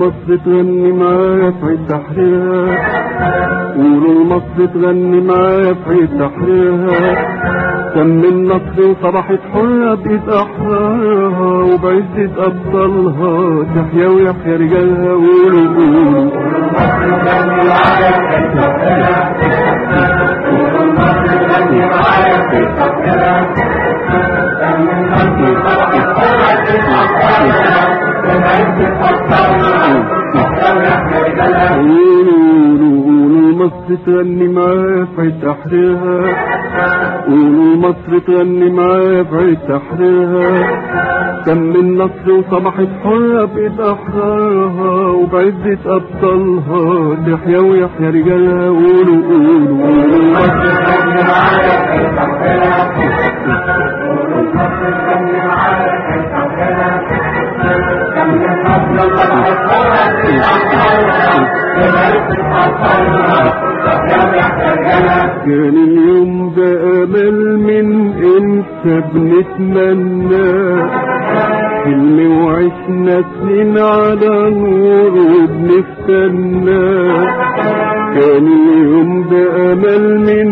مصر تغني معايا في عيد تحريرها قولوا مصر تغني معايا في عيد تحريرها تم النصر وصبحت حرة بإيد أحرارها وبعزة أبطالها تحيا ويحيا رجالها قولوا قولوا قولوا. مصر تغني معايا في عيد تحريرها. قولوا مصر تغني معايا في عيد تحريرها تم النصر وصبحت حرة بإيد أحرارها وبعزة أبطالها. تحيا ويحيا رجالها قولوا قولوا. قولوا مصر تغني معايا في عيد تحريرها. كان اليوم ده امل من إنت بنتمنى. حلم وعشنا سنين على نور وبنستنى. كان اليوم ده امل من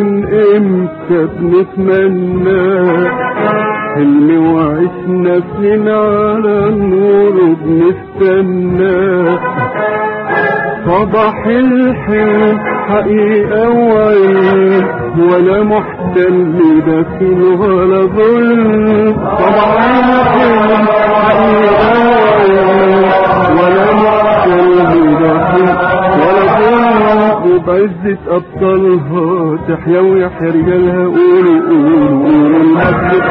إمتى بنتمنى. حلم وعشنا سنين على نور وبنستنى صباح الحلم حقيقة وعين ولا محتل داخل ولا ظلم صباح الحلم حقيقة وعين ولا محتل داخل ولا ظلم وبعزة أبطالها تحيا ويحيا رجالها قولوا قولوا قولوا المجد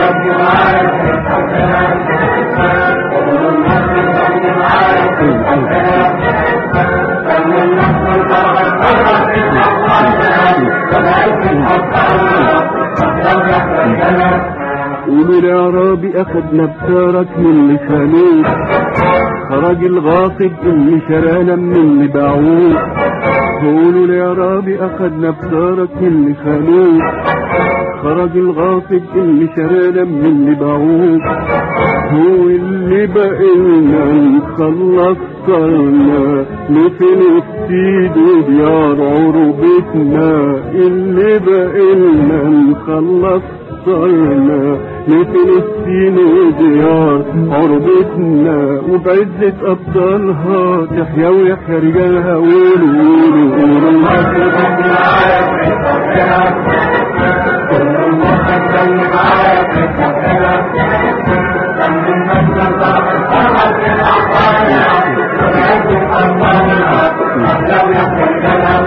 قولوا الإعرابي أخدنا بسارك من اللي خانوه خرج الغاصب اللي شرانا من اللي قولوا الإعرابي أخدنا بسارك من اللي خانوه خرج الغاصب اللي شرانا من اللي باعوه هو اللي بقينا نخلص صرنا لفلسطين وديار عروبتنا؟ اللي بقينا نخلص صرنا لفلسطين وديار عربتنا وبعزة أبطالها. تحيا ويحيا رجالها قولوا قولوا قولوا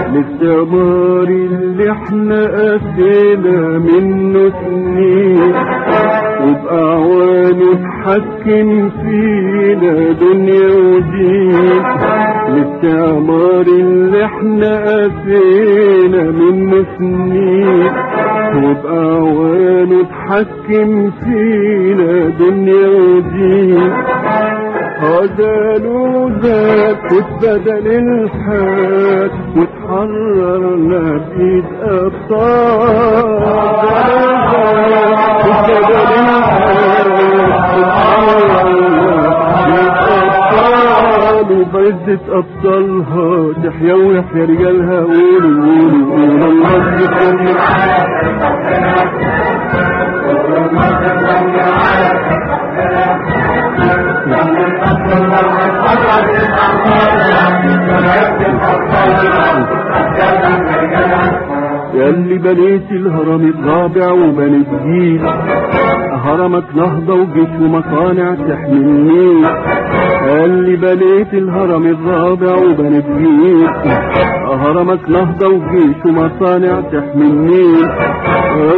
الاستعمار اللي إحنا قاسينا اتحكم فينا دنيا ودين الاستعمار اللي إحنا قاسينا منه سنين. وبأعوانه اتحكم فينا دنيا ودين هذا ذات بدل الحال. وتحررنا بإيد أبطال. بدل الحال. وبعزة أبطالها تحيا ويحيا رجالها قولوا قولوا قولوا المصر ياللي بنيت الهرم الرابع وبنيت جيل هرمك نهضة وجيش ومصانع تحمي النيل اللي بنيت الهرم الرابع وبنيت جيل هرمك نهضة وجيش ومصانع تحمي النيل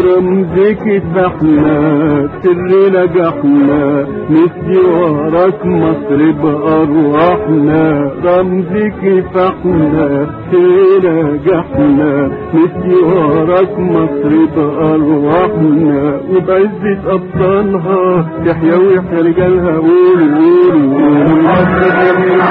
رمزك فتحنا سر نجحنا نسي وراك مصر بأرواحنا. رمزك فتحنا سر نجحنا نسي وراك مصر بأرواحنا وبعزة أبطالها. تحيا ويحيا رجالها قولوا قولوا قولوا